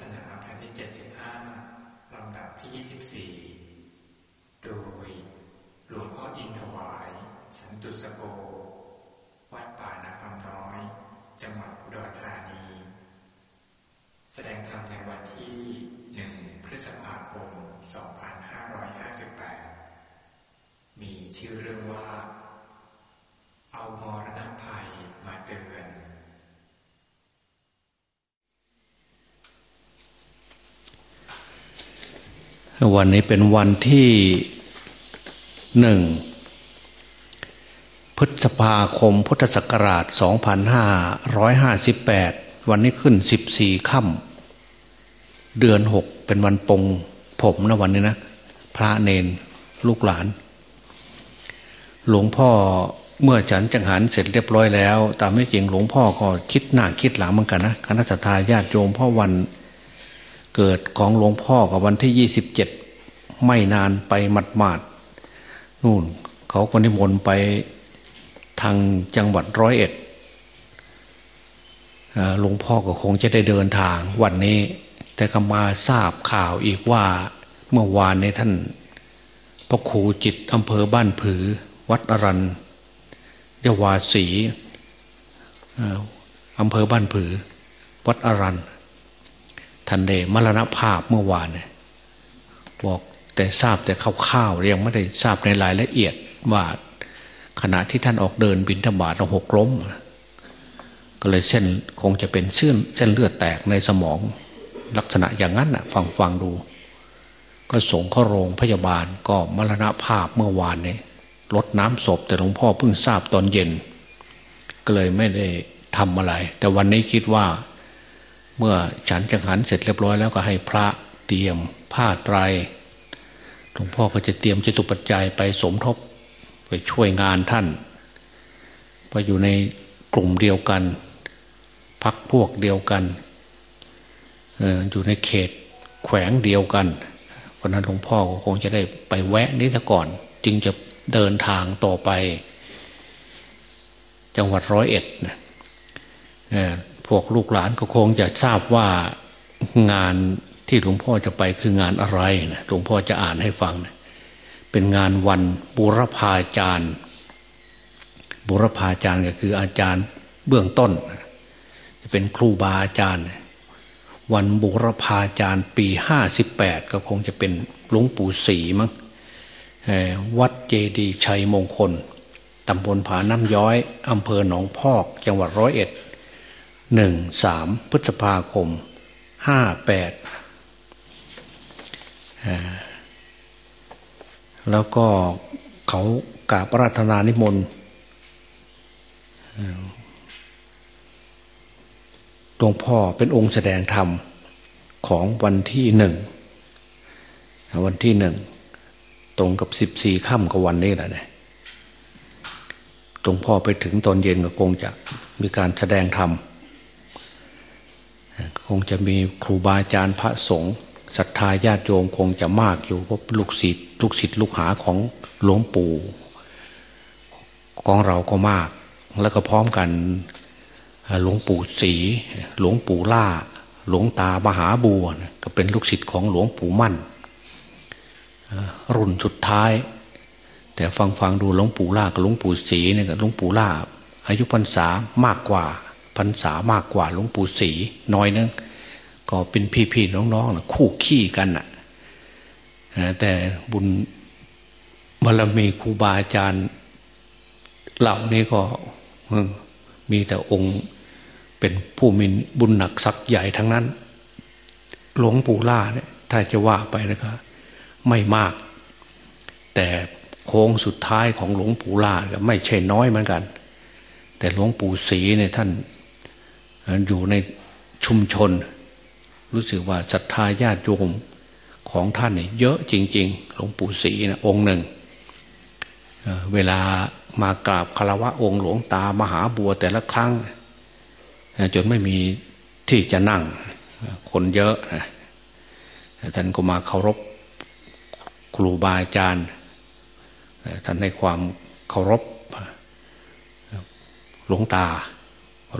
ศนาแผ่นที่ 75 ลำดับที่ 24 โดย หลวงพ่ออินถวาย สันตุสโก วัดป่านาคำน้อย จังหวัดอุดรธานี แสดงธรรมในวันที่ 1 พฤษภาคม 2558 มีชื่อเรื่องว่า เอามรณะภัยมาเตือน วันนี้เป็นวันที่หนึ่งพฤษภาคมพุทธศักราช 2558 วันนี้ขึ้น 14ค่ำเดือน 6 เป็นวันปงผมนะวันนี้นะ พระเนนลูกหลาน หลวงพ่อเมื่อฉันจังหันเสร็จเรียบร้อยแล้ว ตามไม่จริงหลวงพ่อก็คิดหน้าคิดหลังเหมือนกันนะคณะทาญาติโยมพ่อวัน เกิดของหลวงพ่อกับวันที่ยี่สิบเจ็ดไม่นานไปหมัดหมาดๆนู่น เขาคนนิมนต์ไปทางจังหวัดร้อยเอ็ดหลวงพ่อก็คงจะได้เดินทางวันนี้ แต่ก็มาทราบข่าวอีกว่าเมื่อวานในท่านพระครูจิตอำเภอบ้านผือ วัดอรัญยวาสีอำเภอบ้านผือ วัดอรัญ ท่านได้มรณภาพเมื่อวานเนี่ยบอกแต่ทราบแต่คร่าวๆยังไม่ได้ทราบในรายละเอียดว่าขณะที่ท่านออกเดินบินธบาตหกล้ม ก็เลยเส้นคงจะเป็นเส้นเส้นเลือดแตกในสมองลักษณะอย่างนั้นน่ะฟังฟังดู ก็ส่งเข้าโรงพยาบาลก็มรณภาพเมื่อวานเนี่ยลดน้ำศพแต่หลวงพ่อเพิ่งทราบตอนเย็น ก็เลยไม่ได้ทำอะไร แต่วันนี้คิดว่า เมื่อฉันจังหันเสร็จเรียบร้อยแล้วก็ให้พระเตรียมผ้าไตรหลวงพ่อก็จะเตรียมจตุปัจจัยไปสมทบไปช่วยงานท่านไปอยู่ในกลุ่มเดียวกัน พักพวกเดียวกันอยู่ในเขตแขวงเดียวกันเพราะนั้นหลวงพ่อก็คงจะได้ไปแวะนี้ซะก่อน จึงจะเดินทางต่อไป จังหวัดร้อยเอ็ดนะ พวกลูกหลานก็คงจะทราบว่างานที่หลวงพ่อจะไปคืองานอะไรนะหลวงพ่อจะอ่านให้ฟังนะเป็นงานวันบุรพาจารย์บุรพาจารย์ก็คืออาจารย์เบื้องต้นจะเป็นครูบาอาจารย์ วันบุรพาจารย์ปีห้าสิบแปดก็คงจะเป็นหลวงปู่ศรีมั้งวัดเจดีชัยมงคลตำบลผาน้ำย้อยอำเภอหนองพอก จังหวัดร้อยเอ็ด หนึ่งสามพฤษภาคมห้าแปดแล้วก็เขากราบราธนานิมนต์หลวงพ่อเป็นองค์แสดงธรรมของวันที่หนึ่ง วันที่หนึ่ง ตรงกับสิบสี่ค่ำกับวันนี้แหละเนี่ยหลวงพ่อไปถึงตอนเย็นก็คงจะมีการแสดงธรรม คงจะมีครูบาอาจารย์พระสงฆ์ศรัทธาญาติโยมคงจะมากอยู่เพราะลูกศิษย์ลูกศิษย์ลูกหาของหลวงปู่ของเราก็มาก แล้วก็พร้อมกันหลวงปู่ศรีหลวงปู่ล่า หลวงตามหาบัวก็เป็นลูกศิษย์ของหลวงปู่มั่น รุ่นสุดท้าย แต่ฟังฟังดูหลวงปู่ล่ากับหลวงปู่ศรีเนี่ยกับหลวงปู่ล่า อายุพรรษามากกว่า พรรษามากกว่าหลวงปู่ศรีน้อยนึงก็เป็นพี่ๆน้องๆคู่ขี้กันน่ะแต่บุญบารมีครูบาอาจารย์ เหล่านี้ก็มีแต่องค์เป็นผู้มีบุญหนักสักใหญ่ทั้งนั้น หลวงปู่ล่าเนี่ยถ้าจะว่าไปนะครับไม่มาก แต่โค้งสุดท้ายของหลวงปู่ล่าก็ไม่ใช่น้อยเหมือนกัน แต่หลวงปู่ศรีเนี่ยท่าน อยู่ในชุมชน รู้สึกว่าศรัทธาญาติโยมของท่านเนี่ยเยอะจริง ๆ หลวงปู่ศรีนะองค์หนึ่งเเวลามากราบคารวะองค์หลวงตามหาบัวแต่ละครั้ง จนไม่มีที่จะนั่งคนเยอะนะท่านก็มาเคารพครูบาอาจารย์ ท่านให้ความเคารพหลวงตา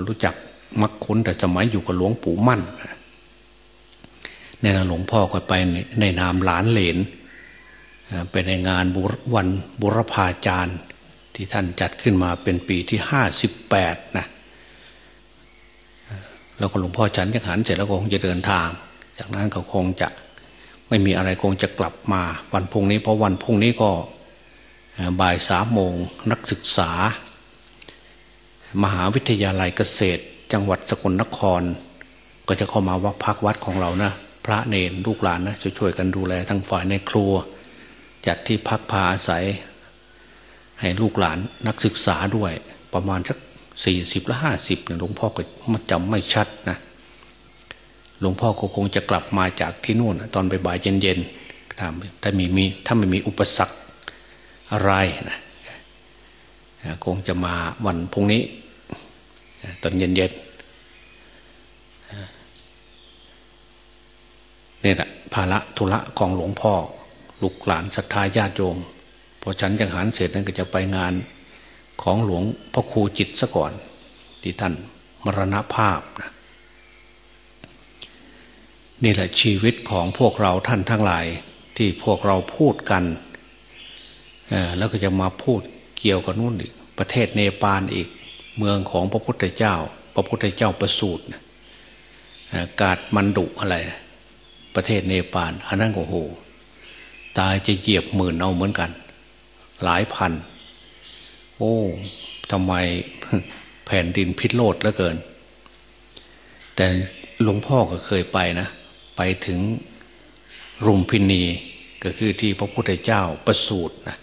รู้จัก มักคุ้นแต่สมัยอยู่กับหลวงปู่มั่นในนหลวงพ่อก็ไปในนามหลานเหลนเป็นในงานวันบุรพาจารย์ที่ท่านจัดขึ้นมาเป็นปีที่ห้าสิบแปดนะแล้วก็หลวงพ่อฉันจะหันเสร็จแล้วคงจะเดินทาง จากนั้นก็คงจะไม่มีอะไรคงจะกลับมาวันพุ่งนี้ เพราะวันพุ่งนี้ก็บ่ายสามโมงนักศึกษา มหาวิทยาลัยเกษตร จังหวัดสกลนคร ก็จะเข้ามาวัดพักวัดของเรานะพระเนรลูกหลานนะช่วยๆกันดูแลทั้งฝ่ายในครัว จัดที่พักพาอาศัย ให้ลูกหลานนักศึกษาด้วย ประมาณสักสี่สิบละห้าสิบหลวงพ่อก็มาจำไม่ชัดนะหลวงพ่อก็คงจะกลับมาจากที่นู่น ตอนบ่ายเย็นๆถ้ามีมีถ้าไม่มีอุปสรรคอะไรนะคงจะมาวันพรุ่งนี้ ตอนเย็นๆนี่แหละภาระธุระของหลวงพ่อ ลูกหลานศรัทธาญาติโยมพอฉันจังหารเสร็จนั้นก็จะไปงานของหลวงพ่อครูจิตซะก่อน ที่ท่านมรณภาพนะนี่แหละชีวิตของพวกเราท่านทั้งหลายที่พวกเราพูดกันแล้วก็จะมาพูดเกี่ยวกับนู่นอีกประเทศเนปาลอีก เมืองของพระพุทธเจ้า พระพุทธเจ้าประสูตรกาดมันดุอะไร ประเทศเนปาลอันนั้นก็โห ตายจะเหยียบหมื่นเอาเหมือนกัน หลายพัน โอ้ทำไมแผ่นดินพิษโลดเหลือเกิน แต่หลวงพ่อก็เคยไปนะ ไปถึงรุมพินีก็คือที่พระพุทธเจ้าประสูตรนะ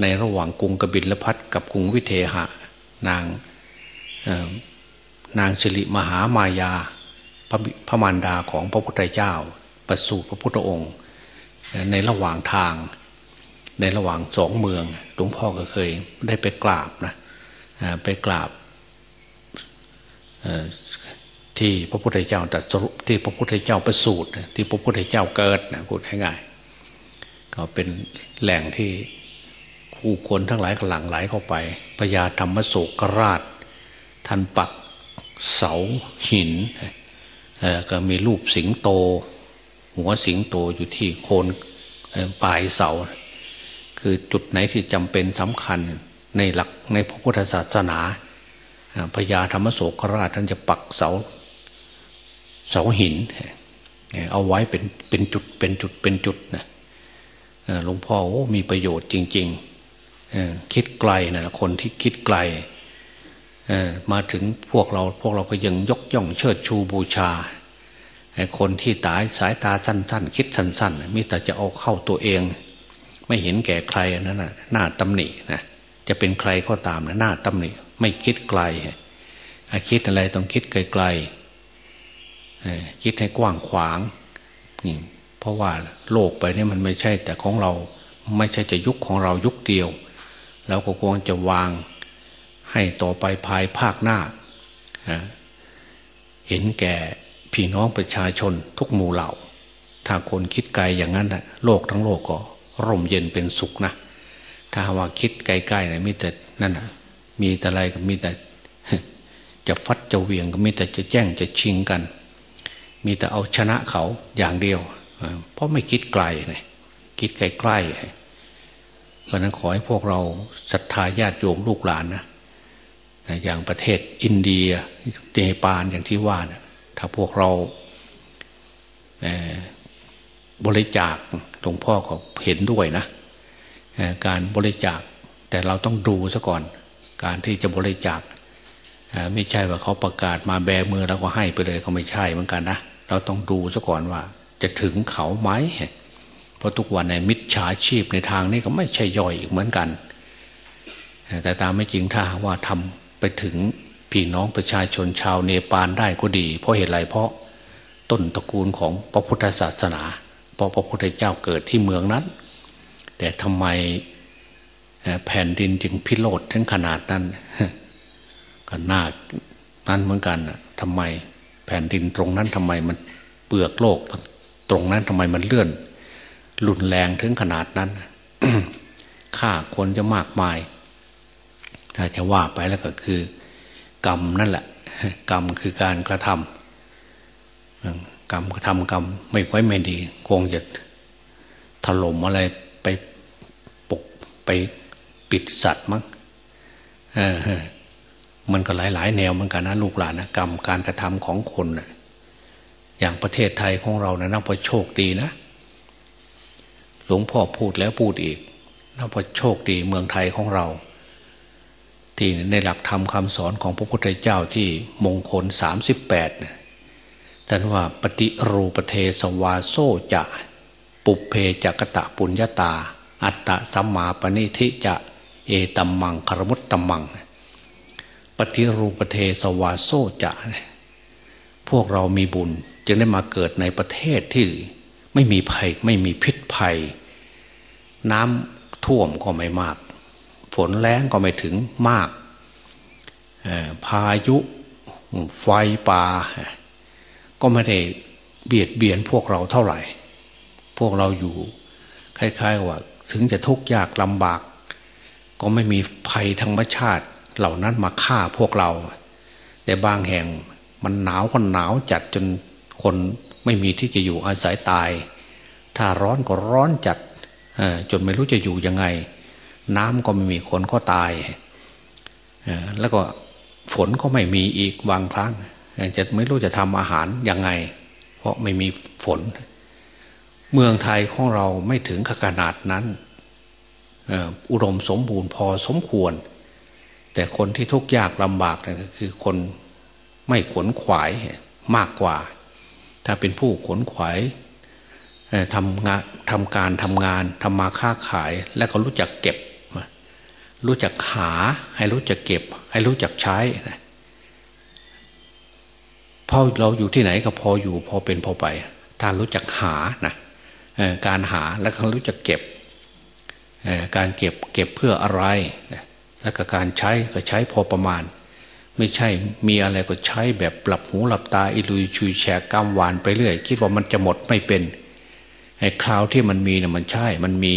ในระหว่างกรุงกบิลพัทกับกรุงวิเทหะ นาง นางสิริมหามายาพระพระมารดาของพระพุทธเจ้า ประสูติพระพุทธองค์ ในระหว่างทาง ในระหว่างสองเมืองหลวงพ่อก็เคยได้ไปกราบนะไปกราบที่พระพุทธเจ้าตรัสรุปที่พระพุทธเจ้าประสูติที่พระพุทธเจ้าเกิดนะพูดง่ายๆก็เป็นแหล่งที่ผู้คนทั้งหลายกหลังไหลเข้าไปพญาธรรมโศกราช ท่านปักเสาหินก็มีรูปสิงโต หัวสิงโตอยู่ที่โคนปลายเสา คือจุดไหนที่จำเป็นสำคัญในหลักในพระพุทธศาสนาพญาธรรมโศกราชท่านจะปักเสาเสาหิน เอาไว้เป็นเป็นจุดเป็นจุดเป็นจุดนะหลวงพ่อโอ้มีประโยชน์จริง ๆ คิดไกลนะคนที่คิดไกล มาถึงพวกเราพวกเราก็ยังยกย่องเชิดชูบูชาคนที่ตายสายตาสั้น ๆ คิดสั้นๆมิแต่จะเอาเข้าตัวเอง ไม่เห็นแก่ใครนั่นนะหน้าตำหนินะจะเป็นใครก็ตามนะหน้าตำหนิไม่คิดไกลคิดอะไรต้องคิดไกลๆคิดให้กว้างขวางนี่เพราะว่าโลกไปนี่มันไม่ใช่แต่ของเราไม่ใช่จะยุคของเรายุคเดียวเราก็ควรจะวาง ให้ต่อไปภายภาคหน้า เห็นแก่พี่น้องประชาชนทุกหมู่เหล่า ถ้าคนคิดไกลอย่างนั้นโลกทั้งโลกก็ร่มเย็นเป็นสุขนะ ถ้าว่าคิดไกลๆนะมีแต่นั่นนะมีแต่อะไรก็มีแต่ จะฟัดจะเวียงก็มีแต่จะแจ้งจะชิงกัน มีแต่เอาชนะเขาอย่างเดียว เพราะไม่คิดไกลนะคิดใกลๆเพราะนั้นขอให้พวกเราศรัทธาญาติโยมลูกหลานนะ อย่างประเทศอินเดียเนปาลอย่างที่ว่านะถ้าพวกเราบริจาคหลวงพ่อก็เห็นด้วยนะการบริจาคแต่เราต้องดูซะก่อน การที่จะบริจาคไม่ใช่ว่าเขาประกาศมาแบมือแล้วก็ให้ไปเลยเขาไม่ใช่เหมือนกันนะเราต้องดูซะก่อนว่า จะถึงเขาไหมเพราะทุกวันในมิจฉาชีพในทางนี้ก็ไม่ใช่ย่อยอีกเหมือนกัน แต่ตามไม่จริงถ้าว่าทำ ถึงพี่น้องประชาชนชาวเนปาลได้ก็ดี เพราะเหตุไรเพราะต้นตระกูลของพระพุทธศาสนาเพราะพระพุทธเจ้าเกิดที่เมืองนั้น แต่ทำไมแผ่นดินจึงพิโรธถึงขนาดนั้นก็น่านั้นเหมือนกันทำไมแผ่นดินตรงนั้นทำไมมันเปลือกโลก ตรงนั้นทำไมมันเลื่อน รุนแรงถึงขนาดนั้นฆ่าคนจะมากมาย ถ้าจะว่าไปแล้วก็คือ กรรมนั่นแหละ กรรมคือการกระทำกรรมกระทำกรรมไม่ไว้ไม่ดี คงจะถล่มอะไรไปปกไปปิดสัตว์มั้งมันก็หลายหลายแนวเหมือนกันนะลูกหลานนะกรรมการกระทำของคนนะอย่างประเทศไทยของเรานะนับว่าโชคดีนะหลวงพ่อพูดแล้วพูดอีกนับว่าโชคดีเมืองไทยของเรา ที่ในหลักธรรมคำสอนของพระพุทธเจ้าที่มงคลสามสิบแปดท่านว่าปฏิรูปเทสวาโซจะ ปุเพจักตะปุญญาตา อัตตะสัมมาปณิธิจะ เอตัมมังคารมุตตัมมัง ปฏิรูปเทสวาโซจะ พวกเรามีบุญจึงได้มาเกิดในประเทศที่ไม่มีภัยไม่มีพิษภัย น้ำท่วมก็ไม่มาก ฝนแรงก็ไม่ถึงมาก พายุไฟป่า ก็ไม่ได้เบียดเบียนพวกเราเท่าไหร่ พวกเราอยู่คล้ายๆว่า ถึงจะทุกข์ยากลำบาก ก็ไม่มีภัยธรรมชาติเหล่านั้นมาฆ่าพวกเรา แต่บางแห่งมันหนาวก็หนาวจัดจนคนไม่มีที่จะอยู่อาศัยตาย ถ้าร้อนก็ร้อนจัดจนไม่รู้จะอยู่ยังไง น้ำก็ไม่มีคนก็ตายแล้วก็ฝนก็ไม่มีอีกบางครั้งจะไม่รู้จะทำอาหารยังไง เพราะไม่มีฝน เมืองไทยของเราไม่ถึงขนาดนั้นอุดมสมบูรณ์พอสมควร แต่คนที่ทุกข์ยากลำบากนี่ยคือคนไม่ขนขวายมากกว่า ถ้าเป็นผู้ขนขวายทำงานทำการทำงานทำมาค้าขายและก็รู้จักเก็บ รู้จักหา ให้รู้จักเก็บ ให้รู้จักใช้พอเราอยู่ที่ไหนก็พออยู่พอเป็นพอไปถ้ารู้จักหานะการหาและก็รู้จักเก็บการเก็บเก็บเพื่ออะไร แล้วก็การใช้ก็ใช้พอประมาณ ไม่ใช่มีอะไรก็ใช้แบบหลับหูหลับตาอิลุยชุยแฉกกำหวานไปเรื่อย คิดว่ามันจะหมดไม่เป็นไอ้คราวที่มันมีเนี่ยมันใช่มันมี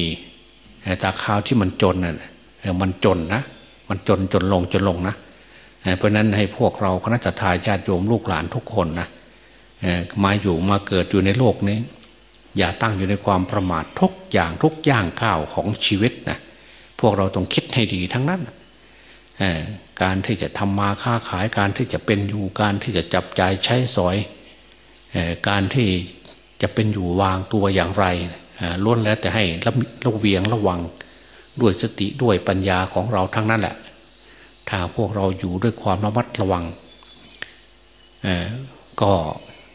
แต่คราวที่มันจนน่ะ มันจนนะ มันจนจนลงจนลงนะเพราะนั้นให้พวกเราคณะทาญาติโยมลูกหลานทุกคนนะมาอยู่มาเกิดอยู่ในโลกนี้ อย่าตั้งอยู่ในความประมาททุกอย่างทุกย่างก้าวของชีวิตนะพวกเราต้องคิดให้ดีทั้งนั้นการที่จะทำมาค้าขายการที่จะเป็นอยู่การที่จะจับจ่ายใช้สอยการที่จะเป็นอยู่วางตัวอย่างไรล้วนแล้วแต่ให้ระเวียงระวัง ด้วยสติด้วยปัญญาของเราทั้งนั้นแหละ ถ้าพวกเราอยู่ด้วยความระมัดระวังก็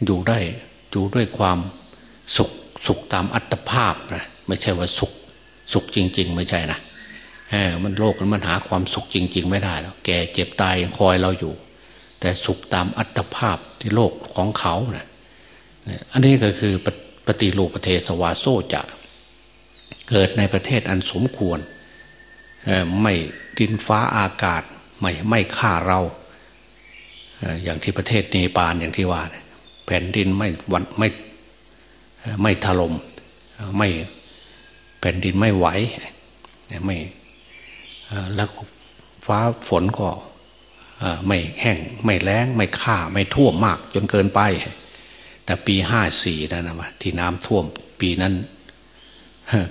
อยู่ได้อยู่ด้วยความสุขสุขตามอัตภาพนะไม่ใช่ว่าสุขสุขจริง ๆ ไม่ใช่นะมันโลกมันหาความสุขจริง ๆ ไม่ได้แล้วแก่เจ็บตายคอยเราอยู่ แต่สุขตามอัตภาพที่โลกของเขานะอันนี้ก็คือปฏิรูปประเทศสวาโซจะ เกิดในประเทศอันสมควรไม่ดินฟ้าอากาศไม่ไม่ฆ่าเรา อย่างที่ประเทศเนปาลอย่างที่ว่า แผ่นดินไม่วันไม่ไม่ถลม่มไม่แผ่นดินไม่ไหวไม่แล้วฟ้าฝนก็ไม่แห้งไม่แล้งไม่ฆ่าไม่ท่วมมากจนเกินไป แต่ปีห้าสี่นั่นนะที่น้ำท่วมปีนั้น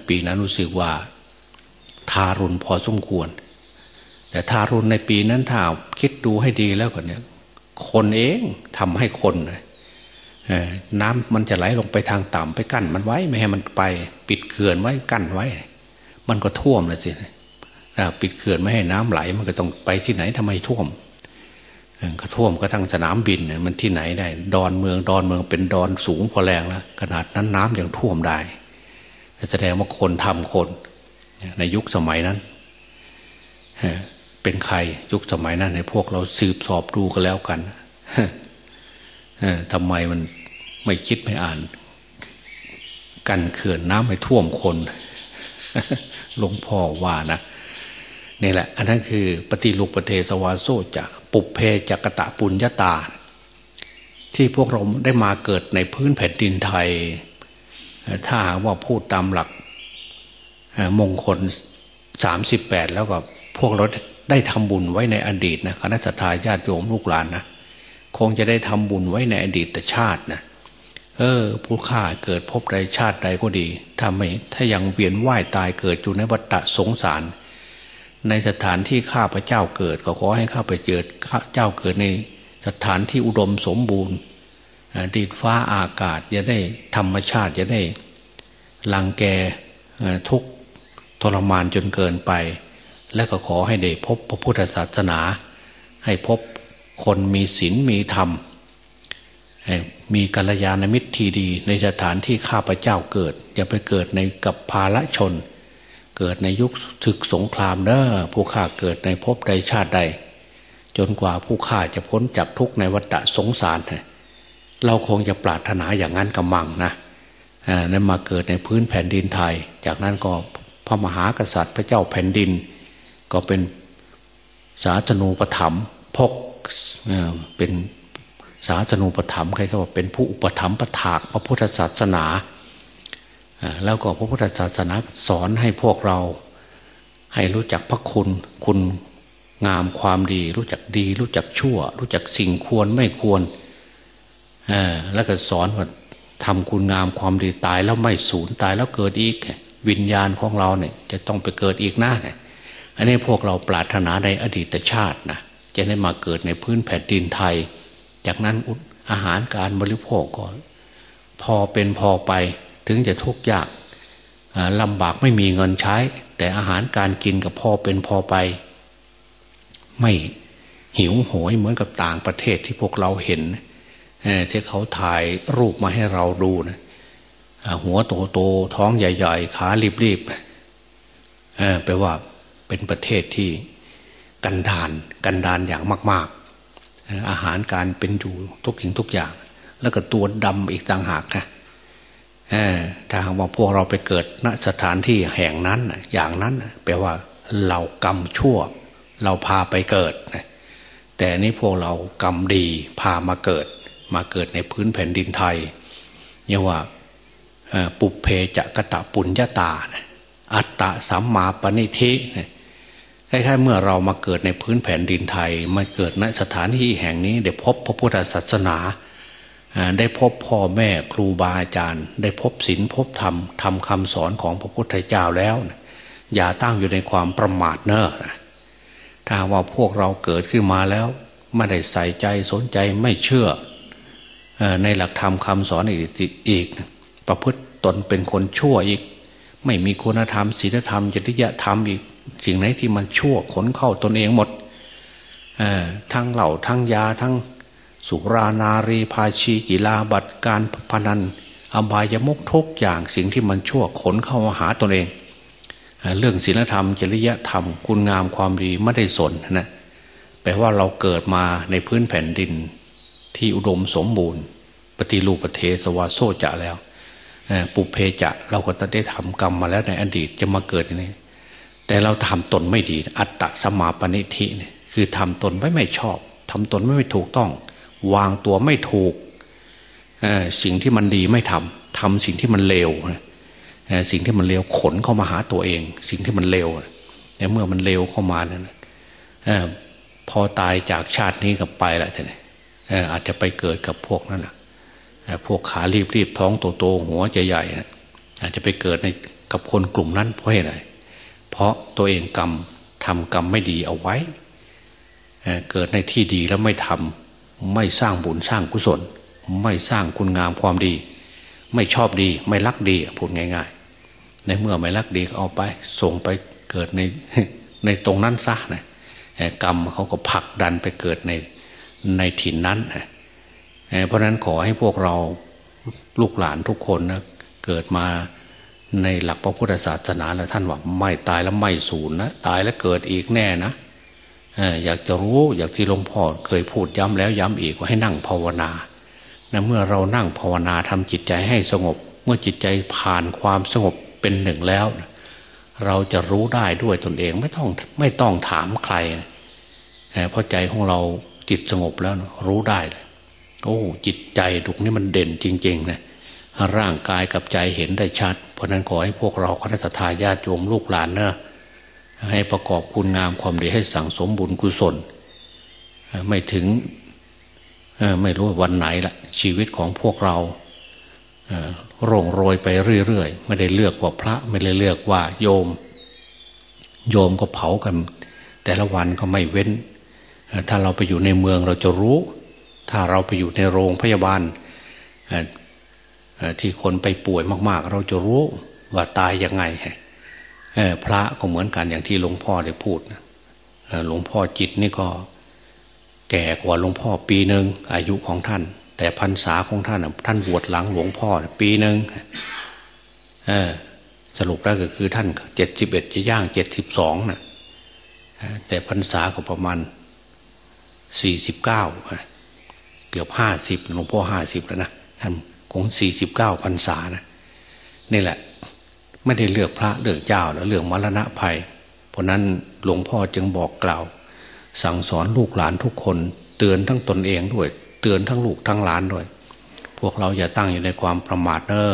ปีนั้นรู้สึกว่า ทารุณพอสมควร แต่ทารุณในปีนั้นถ้าคิดดูให้ดีแล้วก็เนี่ยคนเองทำให้คนน้ำมันจะไหลลงไปทางต่ำไปกั้น มันไว้ไม่ให้มันไป ปิดเขื่อนไว้กั้นไว้ มันก็ท่วมเลยสิปิดเขื่อนไม่ให้น้ำไหล มันก็ต้องไปที่ไหนทำไมท่วมก็ท่วมก็ทั้งสนามบินมันที่ไหนได้ ดอนเมืองดอนเมืองเป็นดอนสูงพอแรงแล้วขนาดนั้นน้ำยังท่วมได้ แสดงว่าคนทำคน ในยุคสมัยนั้นเป็นใครยุคสมัยนั้นให้พวกเราสืบสอบดูกันแล้วกันทำไมมันไม่คิดไม่อ่าน กันเขื่อนน้ำไม่ท่วมคนหลวงพ่อว่านะนี่แหละ อันนั้นคือ ปฏิลุกปเทสวาโซจากปุเพจักตะปุญญาตา ที่พวกเราได้มาเกิดในพื้นแผ่นดินไทย ถ้าว่าพูดตามหลักมงคลสามสิบแปดแล้วก็พวกเราได้ทำบุญไว้ในอดีตนะคณะสัตยาญาติโยมลูกหลานนะคงจะได้ทำบุญไว้ในอดีตชาตินะเออ ผู้ฆ่าเกิดพบใดชาติใดก็ดีถ้าไม่ถ้ายังเวียนว่ายตายเกิดอยู่ในวัฏสงสาร ในสถานที่ข้าพเจ้าเกิด ก็ขอให้ข้าพเจ้าเจ้าเกิดในสถานที่อุดมสมบูรณ์ ดินฟ้าอากาศจะได้ธรรมชาติจะได้ลังแกทุกทรมานจนเกินไป และก็ขอให้ได้พบพระพุทธศาสนา ให้พบคนมีศีลมีธรรม มีกัลยาณมิตรที่ดีในสถานที่ข้าพเจ้าเกิด อย่าไปเกิดในกับภาละชน เกิดในยุคศึกสงครามเนอะผู้ข้าเกิดในภพใดชาติใด จนกว่าผู้ข้าจะพ้นจากทุกในวัฏสงสาร เราคงจะปรารถนาอย่างนั้นกำมังนะนั้นมาเกิดในพื้นแผ่นดินไทย จากนั้นก็พระมหากษัตริย์พระเจ้าแผ่นดิน ก็เป็นศาสนูปถัมภ์พกเป็นศาสนูปถัมใครก็ว่าเป็นผู้อุปถัมภ์ประถากพระพุทธศาสนา แล้วก็พระพุทธศาสนาสอนให้พวกเราให้รู้จักพระคุณคุณงามความดี รู้จักดี รู้จักชั่ว รู้จักสิ่งควรไม่ควร แล้วก็สอนว่าทำคุณงามความดีตายแล้วไม่สูญตายแล้วเกิดอีก วิญญาณของเราเนี่ย จะต้องไปเกิดอีกหน้าเนี่ยอันนี้พวกเราปรารถนาในอดีตชาตินะจะได้มาเกิดในพื้นแผ่นดินไทย จากนั้นอาหารการบริโภคก็พอเป็นพอไปถึงจะทุกข์ยากลำบากไม่มีเงินใช้ แต่อาหารการกินกับพอเป็นพอไป ไม่หิวโหยเหมือนกับต่างประเทศที่พวกเราเห็น ที่เขาถ่ายรูปมาให้เราดูนะหัวโตโตท้องใหญ่ ๆ ขารีบๆแปลว่าเป็นประเทศที่กันดานกันดานอย่างมาก ๆ อาหารการเป็นอยู่ทุกสิ่งทุกอย่าง แล้วก็ตัวดำอีกต่างหากนะถ้าหากว่าพวกเราไปเกิดณสถานที่แห่งนั้นอย่างนั้นแปลว่าเรากรรมชั่ว เราพาไปเกิด แต่นี้พวกเรากรรมดีพามาเกิด มาเกิดในพื้นแผ่นดินไทยเรียว่าปุเพจะกะตะปุญญาตา อัตตะสัมมาปณิธิคล้ายๆเมื่อเรามาเกิดในพื้นแผ่นดินไทย มาเกิดณสถานที่แห่งนี้ ได้พบพระพุทธศาสนาได้พบพ่อแม่ครูบาอาจารย์ ได้พบศีลพบธรรมทำคำสอนของพระพุทธเจ้าแล้ว อย่าตั้งอยู่ในความประมาทเนอะถ้าว่าพวกเราเกิดขึ้นมาแล้ว ไม่ได้ใส่ใจสนใจไม่เชื่อ ในหลักธรรมคำสอนอีกอีก ประพฤติตนเป็นคนชั่วอีก ไม่มีคุณธรรมศีลธรรมจริยธรรมอีก สิ่งไหนที่มันชั่วขนเข้าตนเองหมดทั้งเหล่าทั้งยาทั้งสุรานารีภาชีกีฬาบัตรการพนัน อบายมุกทุกอย่างสิ่งที่มันชั่วขนเข้ามาหาตนเอง เรื่องศีลธรรม จริยธรรม คุณงามความดีไม่ได้สนนะแปลว่าเราเกิดมาในพื้นแผ่นดิน ที่อุดมสมบูรณ์ ปฏิรูปเทสวาโซจะแล้วปุเพจะเราก็ได้ทำกรรมมาแล้วในอดีตจะมาเกิดนี่แต่เราทำตนไม่ดี อัตตะสมาปณิธิเนี่ยคือทำตนไว้ไม่ชอบทำตนไม่ถูกต้อง วางตัวไม่ถูกสิ่งที่มันดีไม่ทำทำสิ่งที่มันเลวสิ่งที่มันเลวขนเข้ามาหาตัวเอง สิ่งที่มันเลวแต่เมื่อมันเลวเข้ามานี่ยพอตายจากชาตินี้กับไปละท่าน อาจจะไปเกิดกับพวกนั้นแหละพวกขารีบๆท้องโตๆหัวใหญ่ๆนะอาจจะไปเกิดในกับคนกลุ่มนั้นเพราะอะไรเพราะตัวเองกรรมทำกรรมไม่ดีเอาไว้เกิดในที่ดีแล้วไม่ทำไม่สร้างบุญสร้างกุศล ไม่สร้างคุณงามความดี ไม่ชอบดีไม่รักดีพูดง่าย ๆ ในเมื่อไม่รักดีเอาไป ส่งไปเกิดในในตรงนั้นซะนะกรรมเขาก็ผลักดันไปเกิดใน ในถิ่นนั้น เพราะนั้นขอให้พวกเราลูกหลานทุกคนนะเกิดมาในหลักพระพุทธศาสนาแล้วท่านว่าไม่ตายแล้วไม่สูญนะตายแล้วเกิดอีกแน่นะอยากจะรู้อยากที่หลวงพ่อเคยพูดย้ำแล้วย้ำอีกว่าให้นั่งภาวนานะเมื่อเรานั่งภาวนาทำจิตใจให้สงบ เมื่อจิตใจผ่านความสงบเป็นหนึ่งแล้วเราจะรู้ได้ด้วยตนเองไม่ต้องไม่ต้องถามใครเพราะใจของเรา จิตสงบแล้วรู้ได้เลยโอ้จิตใจดุกนี่มันเด่นจริงๆนะร่างกายกับใจเห็นได้ชัด เพราะนั้นขอให้พวกเราคณะทาญาติโยมลูกหลานนะให้ประกอบคุณงามความดีให้สั่งสมบุญกุศล ไม่ถึงไม่รู้วันไหนละชีวิตของพวกเราโร่งโรยไปเรื่อยๆ ไม่ได้เลือกว่าพระไม่ได้เลือกว่าโยม โยมก็เผากัน แต่ละวันก็ไม่เว้น ถ้าเราไปอยู่ในเมืองเราจะรู้ ถ้าเราไปอยู่ในโรงพยาบาลที่คนไปป่วยมาก ๆ เราจะรู้ว่าตายยังไงพระก็เหมือนกันอย่างที่หลวงพ่อได้พูดหลวงพ่อจิตนี่ก็ แก่กว่าหลวงพ่อปีหนึ่งอายุของท่าน แต่พรรษาของท่านท่านบวชหลังหลวงพ่อปีหนึ่งสรุปแล้วก็คือท่านเจ็ดสิบเอ็ดจะย่างเจ็ดสิบสองนะแต่พรรษาก็ประมาณ สี่สิบเก้าเกือบห้าสิบหลวงพ่อห้าสิบแล้วนะท่านคงสี่สิบเก้าพรรษานะนี่แหละ ไม่ได้เลือกพระเลือกเจ้าแล้วเรื่องมรณะภัย เพราะนั้นหลวงพ่อจึงบอกกล่าว สั่งสอนลูกหลานทุกคน เตือนทั้งตนเองด้วย เตือนทั้งลูกทั้งหลานด้วย พวกเราอย่าตั้งอยู่ในความประมาทเนอ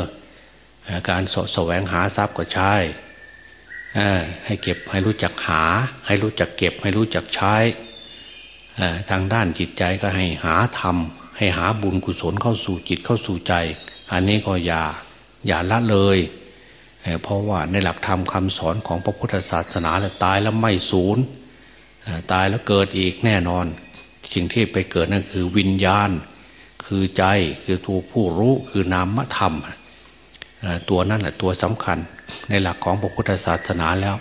การสแสวงหาทรัพย์ก็ใช่ให้เก็บให้รู้จักหา ให้รู้จักเก็บให้รู้จักใช้ ทางด้านจิตใจก็ให้หาทำให้หาบุญกุศลเข้าสู่จิตเข้าสู่ใจ อันนี้ก็อย่าอย่าละเลย เพราะว่าในหลักธรรมคำสอนของพระพุทธศาสนาตายแล้วไม่สูญตายแล้วเกิดอีกแน่นอน สิ่งที่ไปเกิดนั่นคือวิญญาณ คือใจคือตัวผู้รู้คือนามธรรม ตัวนั่นแหละตัวสำคัญ ในหลักของพระพุทธศาสนาแล้ว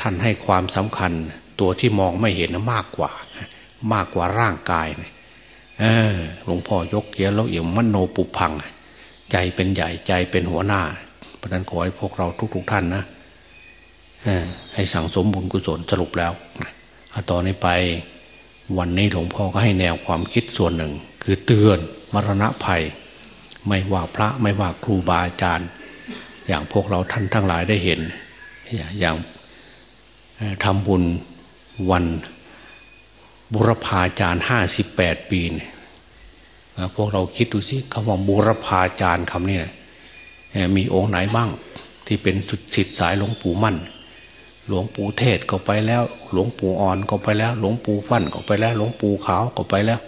ท่านให้ความสำคัญตัวที่มองไม่เห็นมากกว่า มากกว่าร่างกายเลยหลวงพ่อยกเยอะแล้วเอี่ยมมโนปุพัง ใจเป็นใหญ่ใจเป็นหัวหน้า เพราะนั้นขอให้พวกเราทุก ๆทท่านนะให้สั่งสมบุญกุศลสรุปแล้วต่อนนี้ไปวันนี้หลวงพ่อก็ให้แนวความคิดส่วนหนึ่ง คือเตือนมรณะภัย ไม่ว่าพระไม่ว่าครูบาอาจารย์ อย่างพวกเราท่านทั้งหลายได้เห็น อย่างทำบุญวัน บุรพาจารย์ห้าสิบแปดปีเนี่ยพวกเราคิดดูสิคำว่าบุรพาจารย์คำนี้มีองค์ไหนบ้าง ที่เป็นสุดสิทธิสายหลวงปู่มั่น หลวงปู่เทศก็ไปแล้ว หลวงปู่อ่อนก็ไปแล้ว หลวงปู่ฟั่นก็ไปแล้ว หลวงปู่ขาวก็ไปแล้ว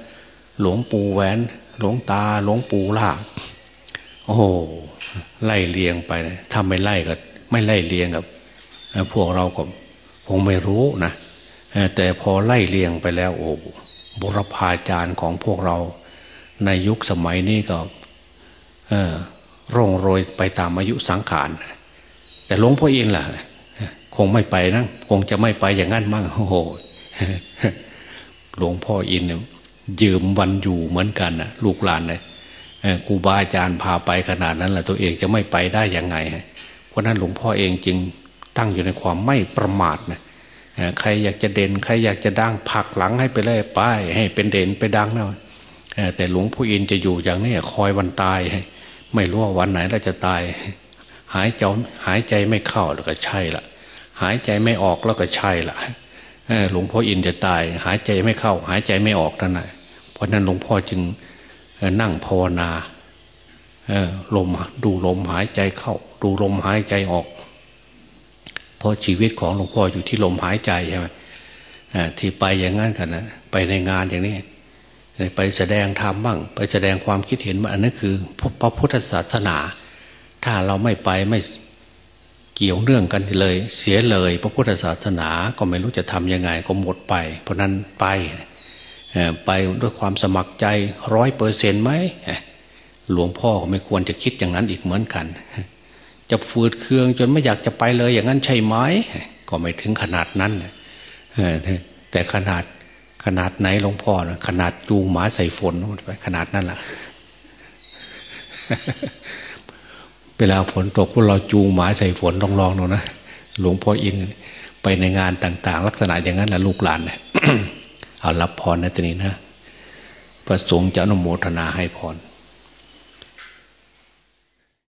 หลวงปู่แหวน หลวงตาหลวงปู่ล่าโอ้โหไล่เลียงไปถ้าไม่ไล่ก็ ไม่ไล่เลียงกับพวกเราก็คงไม่รู้นะ แต่พอไล่เลียงไปแล้วโอ้บุรพาจารย์ของพวกเราในยุคสมัยนี้ก็ร่องโรยไปตามอายุสังขารแต่หลวงพ่ออินล่ะ คงไม่ไปนะคงจะไม่ไปอย่างนั้นมั่งโอ้โหหลวงพ่ออินเนี่ยยืมวันอยู่เหมือนกันนะลูกหลานเลยครูบาอาจารย์พาไปขนาดนั้นแหละตัวเองจะไม่ไปได้ยังไง เพราะนั้นหลวงพ่อเองจึงตั้งอยู่ในความไม่ประมาทนะ ใครอยากจะเด่นใครอยากจะดังผักหลังให้ไปเลยป้ายให้เป็นเด่นไปดังนะแต่หลวงพ่ออินจะอยู่อย่างนี้คอยวันตาย ไม่รู้ว่าวันไหนเราจะตาย หายใจหายใจไม่เข้าแล้วก็ใช่ละหายใจไม่ออกแล้วก็ใช่ละหลวงพ่ออินจะตาย หายใจไม่เข้า หายใจไม่ออกนั่นแหละเพราะนั้นหลวงพ่อจึงนั่งภาวนาลมดูลมหายใจเข้า ดูลมหายใจออก ราะชีวิตของหลวงพ่ออยู่ที่ลมหายใจใช่ไหมที่ไปอย่างนั้นกันนะไปในงานอย่างนี้ไปแสดงธรรมบ้าง ไปแสดงความคิดเห็นมาอันนั้นคือพระพุทธศาสนา ถ้าเราไม่ไปไม่เกี่ยวเนื่องกันเลย เสียเลย พระพุทธศาสนาก็ไม่รู้จะทำยังไงก็หมดไป เพราะนั้นไปไปด้วยความสมัครใจร้อยเปอร์เซ็นต์ไหมหลวงพ่อไม่ควรจะคิดอย่างนั้นอีกเหมือนกัน จะฝืดเคืองจนไม่อยากจะไปเลย อย่างนั้นใช่ไหมก็ไม่ถึงขนาดนั้นแต่ขนาดขนาดไหนหลวงพ่อนะขนาดจูงหมาใส่ฝนไปขนาดนั้นแหละเวลาฝนตกพวกเราจูงหมาใส่ฝนลองลองดูนะหลวงพ่ออินไปในงานต่าง ๆ ลักษณะอย่างนั้นแหละลูกหลานเนี่ยเอารับพรในตนี้นะ ประสงค์จะอนุโมทนาให้พร